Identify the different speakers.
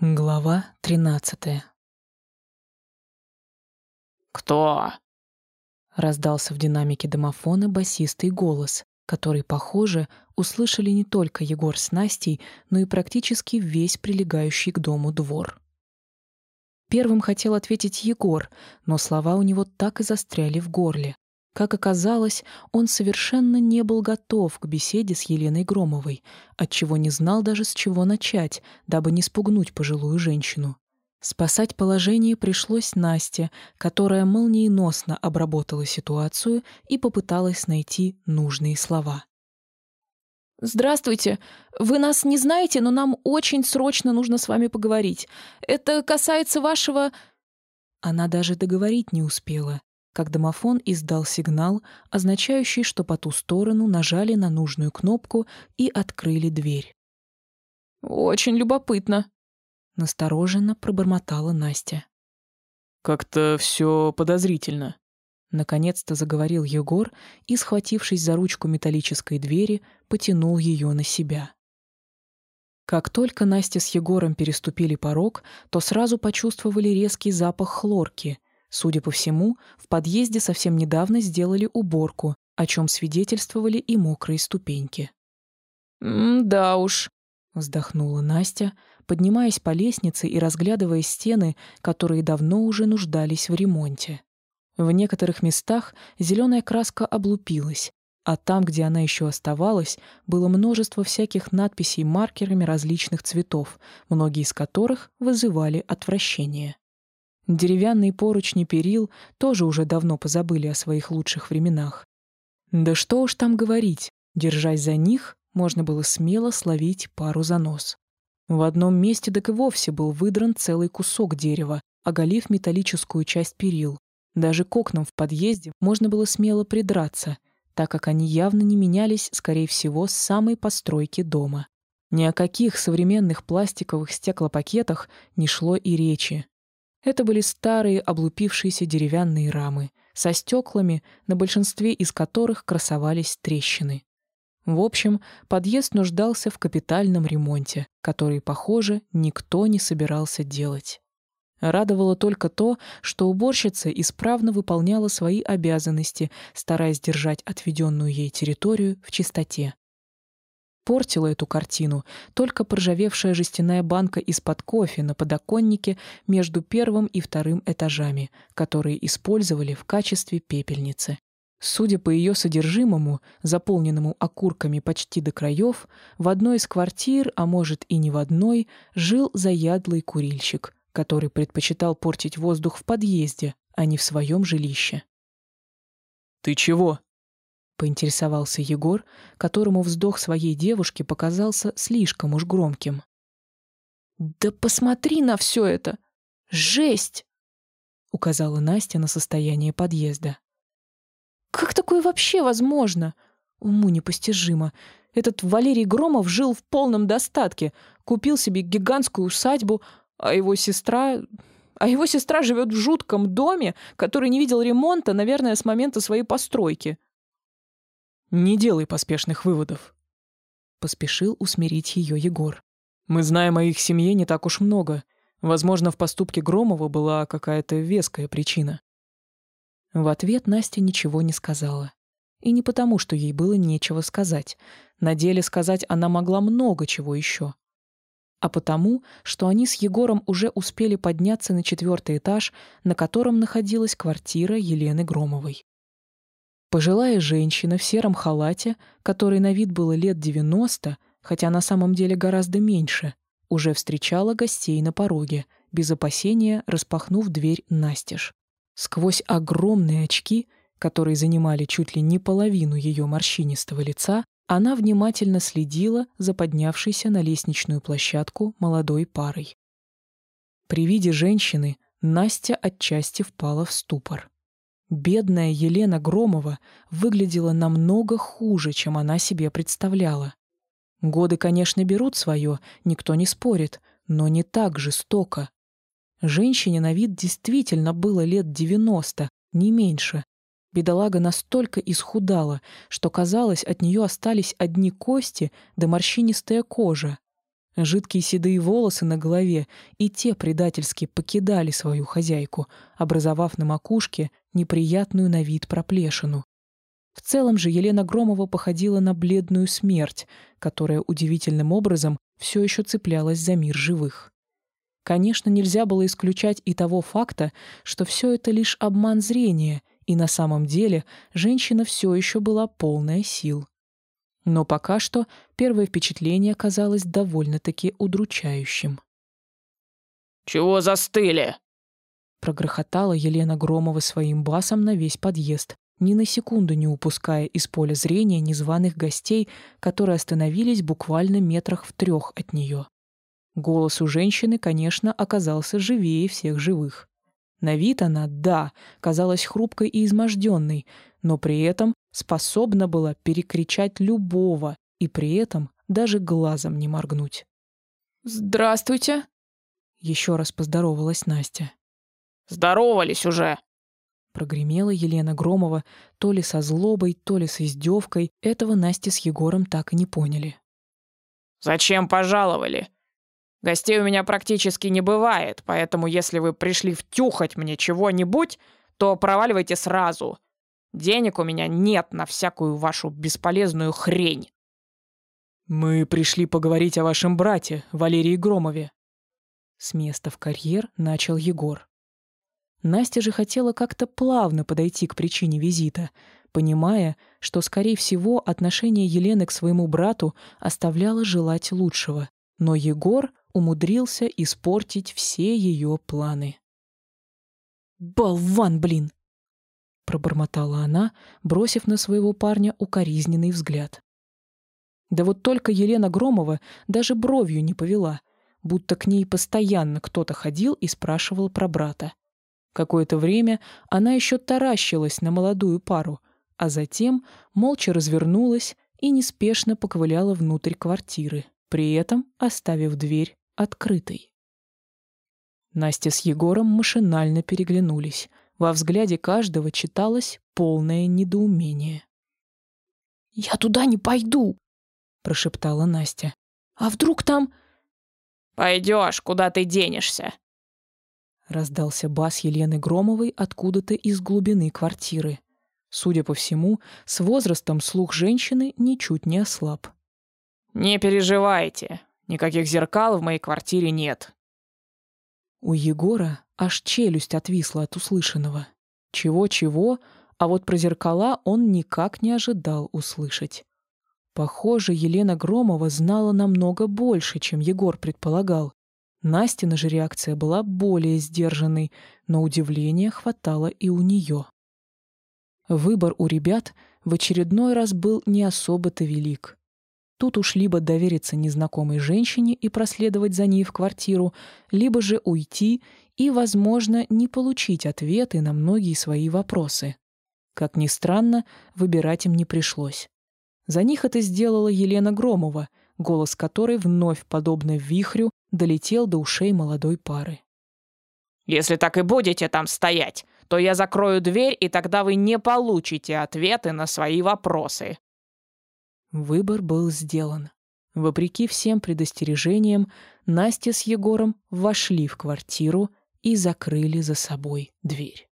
Speaker 1: Глава тринадцатая.
Speaker 2: «Кто?»
Speaker 1: — раздался в динамике домофона басистый голос, который, похоже, услышали не только Егор с Настей, но и практически весь прилегающий к дому двор. Первым хотел ответить Егор, но слова у него так и застряли в горле. Как оказалось, он совершенно не был готов к беседе с Еленой Громовой, отчего не знал даже с чего начать, дабы не спугнуть пожилую женщину. Спасать положение пришлось Насте, которая молниеносно обработала ситуацию и попыталась найти нужные слова.
Speaker 3: «Здравствуйте. Вы нас не знаете, но нам очень срочно нужно с вами поговорить. Это касается вашего...»
Speaker 1: Она даже договорить не успела как домофон издал сигнал, означающий, что по ту сторону нажали на нужную кнопку и открыли дверь.
Speaker 3: «Очень любопытно», —
Speaker 1: настороженно пробормотала Настя.
Speaker 2: «Как-то все подозрительно», —
Speaker 1: наконец-то заговорил Егор и, схватившись за ручку металлической двери, потянул ее на себя. Как только Настя с Егором переступили порог, то сразу почувствовали резкий запах хлорки — Судя по всему, в подъезде совсем недавно сделали уборку, о чем свидетельствовали и мокрые ступеньки.
Speaker 3: «Да уж», —
Speaker 1: вздохнула Настя, поднимаясь по лестнице и разглядывая стены, которые давно уже нуждались в ремонте. В некоторых местах зеленая краска облупилась, а там, где она еще оставалась, было множество всяких надписей маркерами различных цветов, многие из которых вызывали отвращение. Деревянные поручни перил тоже уже давно позабыли о своих лучших временах. Да что уж там говорить, держась за них, можно было смело словить пару за нос. В одном месте так и вовсе был выдран целый кусок дерева, оголив металлическую часть перил. Даже к окнам в подъезде можно было смело придраться, так как они явно не менялись, скорее всего, с самой постройки дома. Ни о каких современных пластиковых стеклопакетах не шло и речи. Это были старые облупившиеся деревянные рамы со стеклами, на большинстве из которых красовались трещины. В общем, подъезд нуждался в капитальном ремонте, который, похоже, никто не собирался делать. Радовало только то, что уборщица исправно выполняла свои обязанности, стараясь держать отведенную ей территорию в чистоте. Портила эту картину только проржавевшая жестяная банка из-под кофе на подоконнике между первым и вторым этажами, которые использовали в качестве пепельницы. Судя по ее содержимому, заполненному окурками почти до краев, в одной из квартир, а может и не в одной, жил заядлый курильщик, который предпочитал портить воздух в подъезде, а не в своем жилище.
Speaker 2: «Ты чего?»
Speaker 1: Поинтересовался Егор, которому вздох своей девушки показался слишком уж громким.
Speaker 3: «Да посмотри на все это! Жесть!» — указала Настя на состояние подъезда. «Как такое вообще возможно? Уму непостижимо. Этот Валерий Громов жил в полном достатке, купил себе гигантскую усадьбу, а его сестра... А его сестра живет в жутком доме, который не видел ремонта, наверное, с момента своей постройки.
Speaker 2: Не делай поспешных выводов.
Speaker 1: Поспешил усмирить ее Егор.
Speaker 2: Мы знаем о их семье не так уж много. Возможно, в поступке Громова была какая-то веская причина.
Speaker 1: В ответ Настя ничего не сказала. И не потому, что ей было нечего сказать. На деле сказать она могла много чего еще. А потому, что они с Егором уже успели подняться на четвертый этаж, на котором находилась квартира Елены Громовой. Пожилая женщина в сером халате, которой на вид было лет 90, хотя на самом деле гораздо меньше, уже встречала гостей на пороге, без опасения распахнув дверь настежь. Сквозь огромные очки, которые занимали чуть ли не половину ее морщинистого лица, она внимательно следила за поднявшейся на лестничную площадку молодой парой. При виде женщины Настя отчасти впала в ступор. Бедная Елена Громова выглядела намного хуже, чем она себе представляла. Годы, конечно, берут свое, никто не спорит, но не так жестоко. Женщине на вид действительно было лет девяносто, не меньше. Бедолага настолько исхудала, что, казалось, от нее остались одни кости да морщинистая кожа. Жидкие седые волосы на голове и те предательски покидали свою хозяйку, образовав на макушке неприятную на вид проплешину. В целом же Елена Громова походила на бледную смерть, которая удивительным образом все еще цеплялась за мир живых. Конечно, нельзя было исключать и того факта, что все это лишь обман зрения, и на самом деле женщина все еще была полная сил. Но пока что первое впечатление казалось довольно-таки удручающим.
Speaker 2: «Чего застыли?»
Speaker 1: Прогрохотала Елена Громова своим басом на весь подъезд, ни на секунду не упуская из поля зрения незваных гостей, которые остановились буквально метрах в трех от нее. Голос у женщины, конечно, оказался живее всех живых. На вид она, да, казалась хрупкой и изможденной, но при этом способна была перекричать любого и при этом даже глазом не моргнуть.
Speaker 3: «Здравствуйте!»
Speaker 1: Еще раз поздоровалась Настя.
Speaker 2: «Здоровались уже!»
Speaker 1: Прогремела Елена Громова то ли со злобой, то ли с издевкой. Этого Настя с Егором так и не поняли.
Speaker 2: «Зачем пожаловали? Гостей у меня практически не бывает, поэтому если вы пришли втюхать мне чего-нибудь, то проваливайте сразу. Денег у меня нет на всякую вашу бесполезную хрень».
Speaker 1: «Мы пришли поговорить о вашем брате, Валерии Громове». С места в карьер начал Егор. Настя же хотела как-то плавно подойти к причине визита, понимая, что, скорее всего, отношение Елены к своему брату оставляло желать лучшего. Но Егор умудрился испортить все ее планы. «Болван, блин!» — пробормотала она, бросив на своего парня укоризненный взгляд. Да вот только Елена Громова даже бровью не повела, будто к ней постоянно кто-то ходил и спрашивал про брата. Какое-то время она еще таращилась на молодую пару, а затем молча развернулась и неспешно поковыляла внутрь квартиры, при этом оставив дверь открытой. Настя с Егором машинально переглянулись. Во взгляде каждого читалось полное недоумение.
Speaker 3: «Я туда не пойду!» — прошептала Настя. «А вдруг там...»
Speaker 2: «Пойдешь, куда ты денешься?»
Speaker 1: Раздался бас Елены Громовой откуда-то из глубины квартиры. Судя по всему, с возрастом слух женщины ничуть не ослаб.
Speaker 2: «Не переживайте, Никаких зеркал в моей квартире нет.
Speaker 1: У Егора аж челюсть отвисла от услышанного. Чего-чего, а вот про зеркала он никак не ожидал услышать. Похоже, Елена Громова знала намного больше, чем Егор предполагал. Настина же реакция была более сдержанной, но удивления хватало и у нее. Выбор у ребят в очередной раз был не особо-то велик. Тут уж либо довериться незнакомой женщине и проследовать за ней в квартиру, либо же уйти и, возможно, не получить ответы на многие свои вопросы. Как ни странно, выбирать им не пришлось. За них это сделала Елена Громова, голос которой вновь, подобно вихрю, долетел до ушей молодой пары.
Speaker 2: «Если так и будете там стоять, то я закрою дверь, и тогда вы не получите ответы на свои вопросы»,
Speaker 1: Выбор был сделан. Вопреки всем предостережениям, Настя с Егором вошли в квартиру и закрыли за собой дверь.